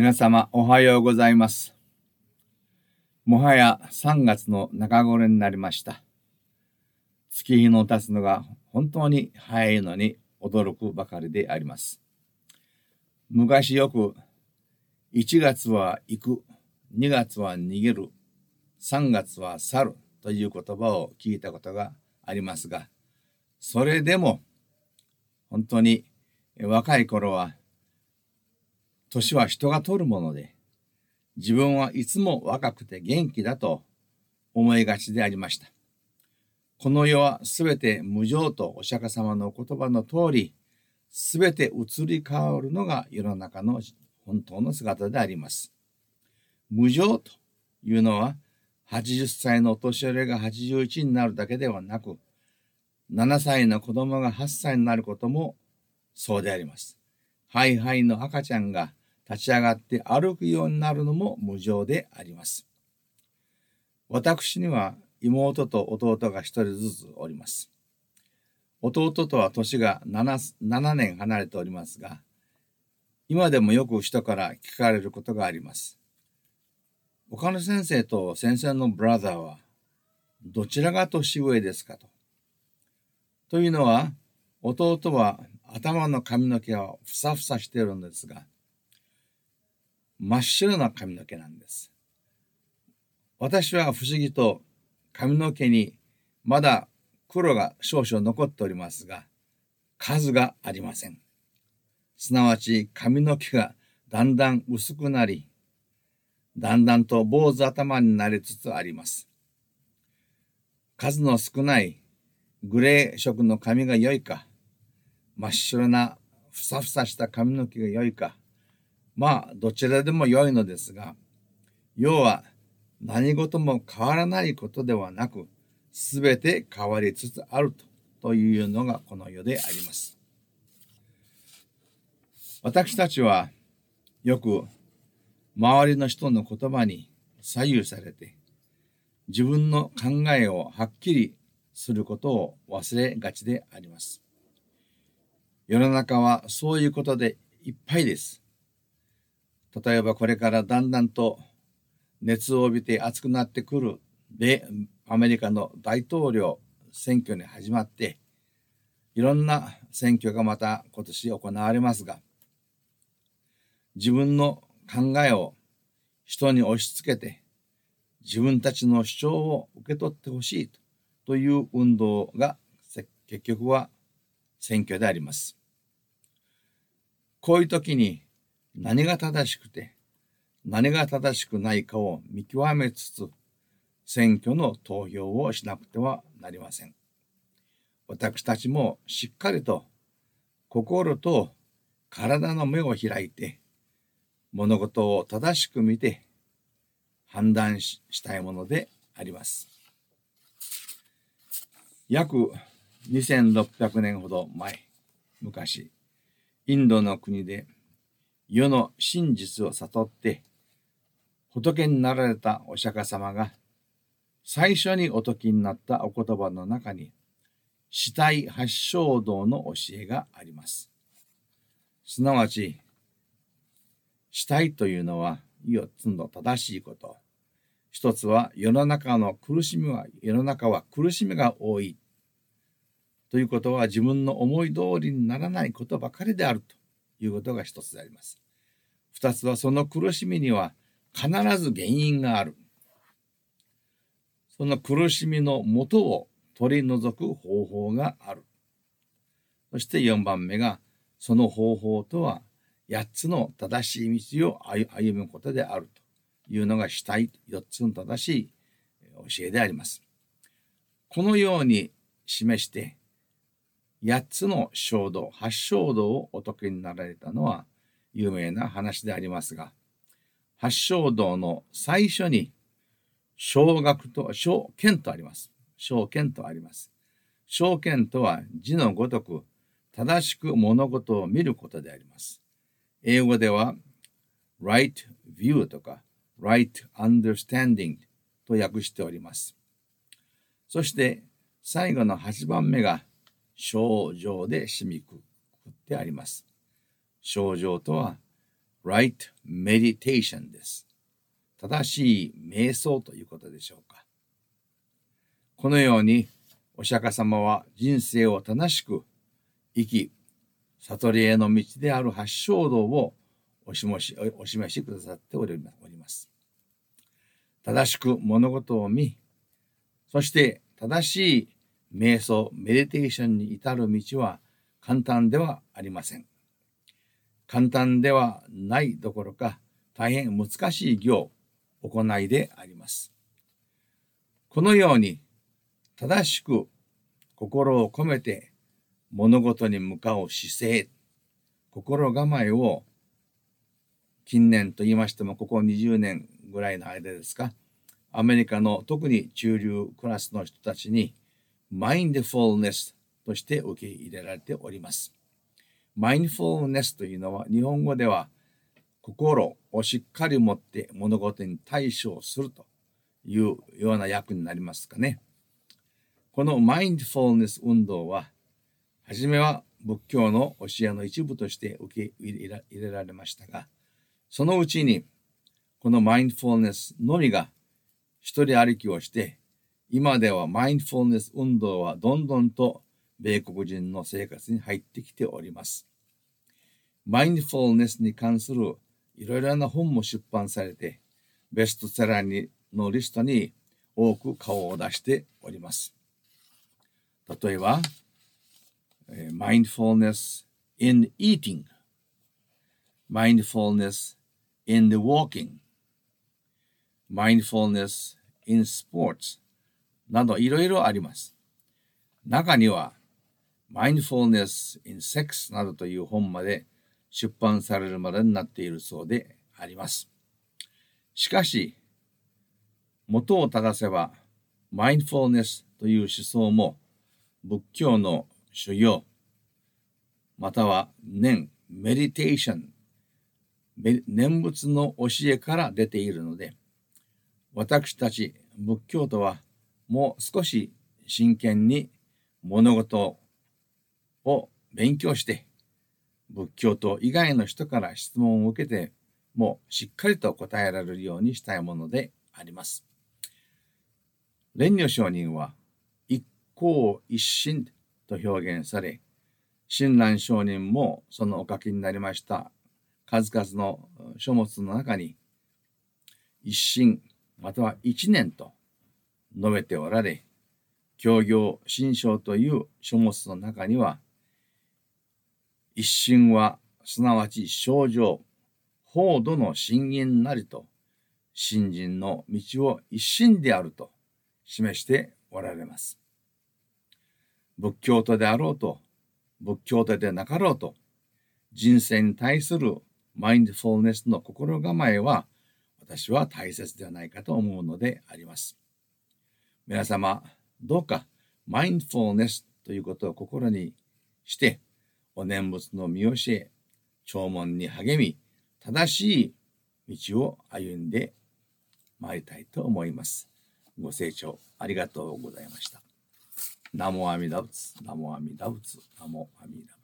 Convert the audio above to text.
皆様おはようございます。もはや3月の中頃になりました。月日の経つのが本当に早いのに驚くばかりであります。昔よく1月は行く、2月は逃げる、3月は去るという言葉を聞いたことがありますが、それでも本当に若い頃は年は人が取るもので、自分はいつも若くて元気だと思いがちでありました。この世はすべて無常とお釈迦様の言葉の通り、すべて移り変わるのが世の中の本当の姿であります。無常というのは、80歳のお年寄りが81になるだけではなく、7歳の子供が8歳になることもそうであります。ハイハイの赤ちゃんが立ち上がって歩くようになるのも無常であります。私には妹と弟が一人ずつおります。弟とは年が 7, 7年離れておりますが、今でもよく人から聞かれることがあります。岡野先生と先生のブラザーはどちらが年上ですかと。というのは、弟は頭の髪の毛はふさふさしているんですが、真っ白な髪の毛なんです。私は不思議と髪の毛にまだ黒が少々残っておりますが、数がありません。すなわち髪の毛がだんだん薄くなり、だんだんと坊主頭になりつつあります。数の少ないグレー色の髪が良いか、真っ白なふさふさした髪の毛が良いか、まあどちらでも良いのですが、要は何事も変わらないことではなく、すべて変わりつつあるとというのがこの世であります。私たちはよく周りの人の言葉に左右されて自分の考えをはっきりすることを忘れがちであります。世の中はそういうことでいっぱいです。例えばこれからだんだんと熱を帯びて熱くなってくる米アメリカの大統領選挙に始まっていろんな選挙がまた今年行われますが自分の考えを人に押し付けて自分たちの主張を受け取ってほしいという運動が結局は選挙であります。こういう時に何が正しくて何が正しくないかを見極めつつ選挙の投票をしなくてはなりません。私たちもしっかりと心と体の目を開いて物事を正しく見て判断したいものであります。約2600年ほど前、昔、インドの国で世の真実を悟って仏になられたお釈迦様が最初にお説きになったお言葉の中に死体八正道の教えがあります。すなわち死体というのは4つの正しいこと。一つは世の中の苦しみは、世の中は苦しみが多い。ということは自分の思い通りにならないことばかりであるということが一つであります。二つはその苦しみには必ず原因がある。その苦しみの元を取り除く方法がある。そして四番目がその方法とは8つの正しい道を歩むことであるというのが主体4つの正しい教えであります。このように示して8つの衝動、8衝動をお解きになられたのは有名な話でありますが、八正道の最初に小学と小剣とあります。小剣とあります。小剣とは字のごとく正しく物事を見ることであります。英語では right view とか right understanding と訳しております。そして最後の8番目が症状で締めくくってあります。症状とは right meditation です。正しい瞑想ということでしょうか。このようにお釈迦様は人生を正しく生き、悟りへの道である八正道をお示しお示しくださっております。正しく物事を見、そして正しい瞑想、メディテーションに至る道は簡単ではありません。簡単ではないどころか大変難しい行、行いであります。このように正しく心を込めて物事に向かう姿勢、心構えを近年と言いましてもここ20年ぐらいの間ですか、アメリカの特に中流クラスの人たちにマインドフォルネスとして受け入れられております。マインフォルネスというのは日本語では心をしっかり持って物事に対処するというような役になりますかね。このマインドフォルネス運動は、はじめは仏教の教えの一部として受け入れられましたが、そのうちに、このマインドフォルネスのみが一人歩きをして、今ではマインドフォルネス運動はどんどんと米国人の生活に入ってきております。マインドフォルネスに関するいろいろな本も出版されて、ベストセラーにのリストに多く顔を出しております。例えば、mindfulness in eating, mindfulness in the walking, mindfulness in sports などいろいろあります。中には mindfulness in sex などという本まで出版されるまでになっているそうであります。しかし、元を正せば mindfulness という思想も仏教の修行、または念、メディテーション、念仏の教えから出ているので、私たち仏教徒はもう少し真剣に物事を勉強して、仏教徒以外の人から質問を受けて、もうしっかりと答えられるようにしたいものであります。蓮如上人は公一心と表現され、親鸞上人もそのお書きになりました数々の書物の中に、一心または一年と述べておられ、教行新章という書物の中には、一心はすなわち症状、法度の信因なりと、信心の道を一心であると示しておられます。仏教徒であろうと、仏教徒でなかろうと、人生に対するマインドフォルネスの心構えは、私は大切ではないかと思うのであります。皆様、どうかマインドフォルネスということを心にして、お念仏の見教え、弔問に励み、正しい道を歩んでまいりたいと思います。ご清聴ありがとうございました。ナモアミダ仏、ナモアミダ仏、ナモアミダ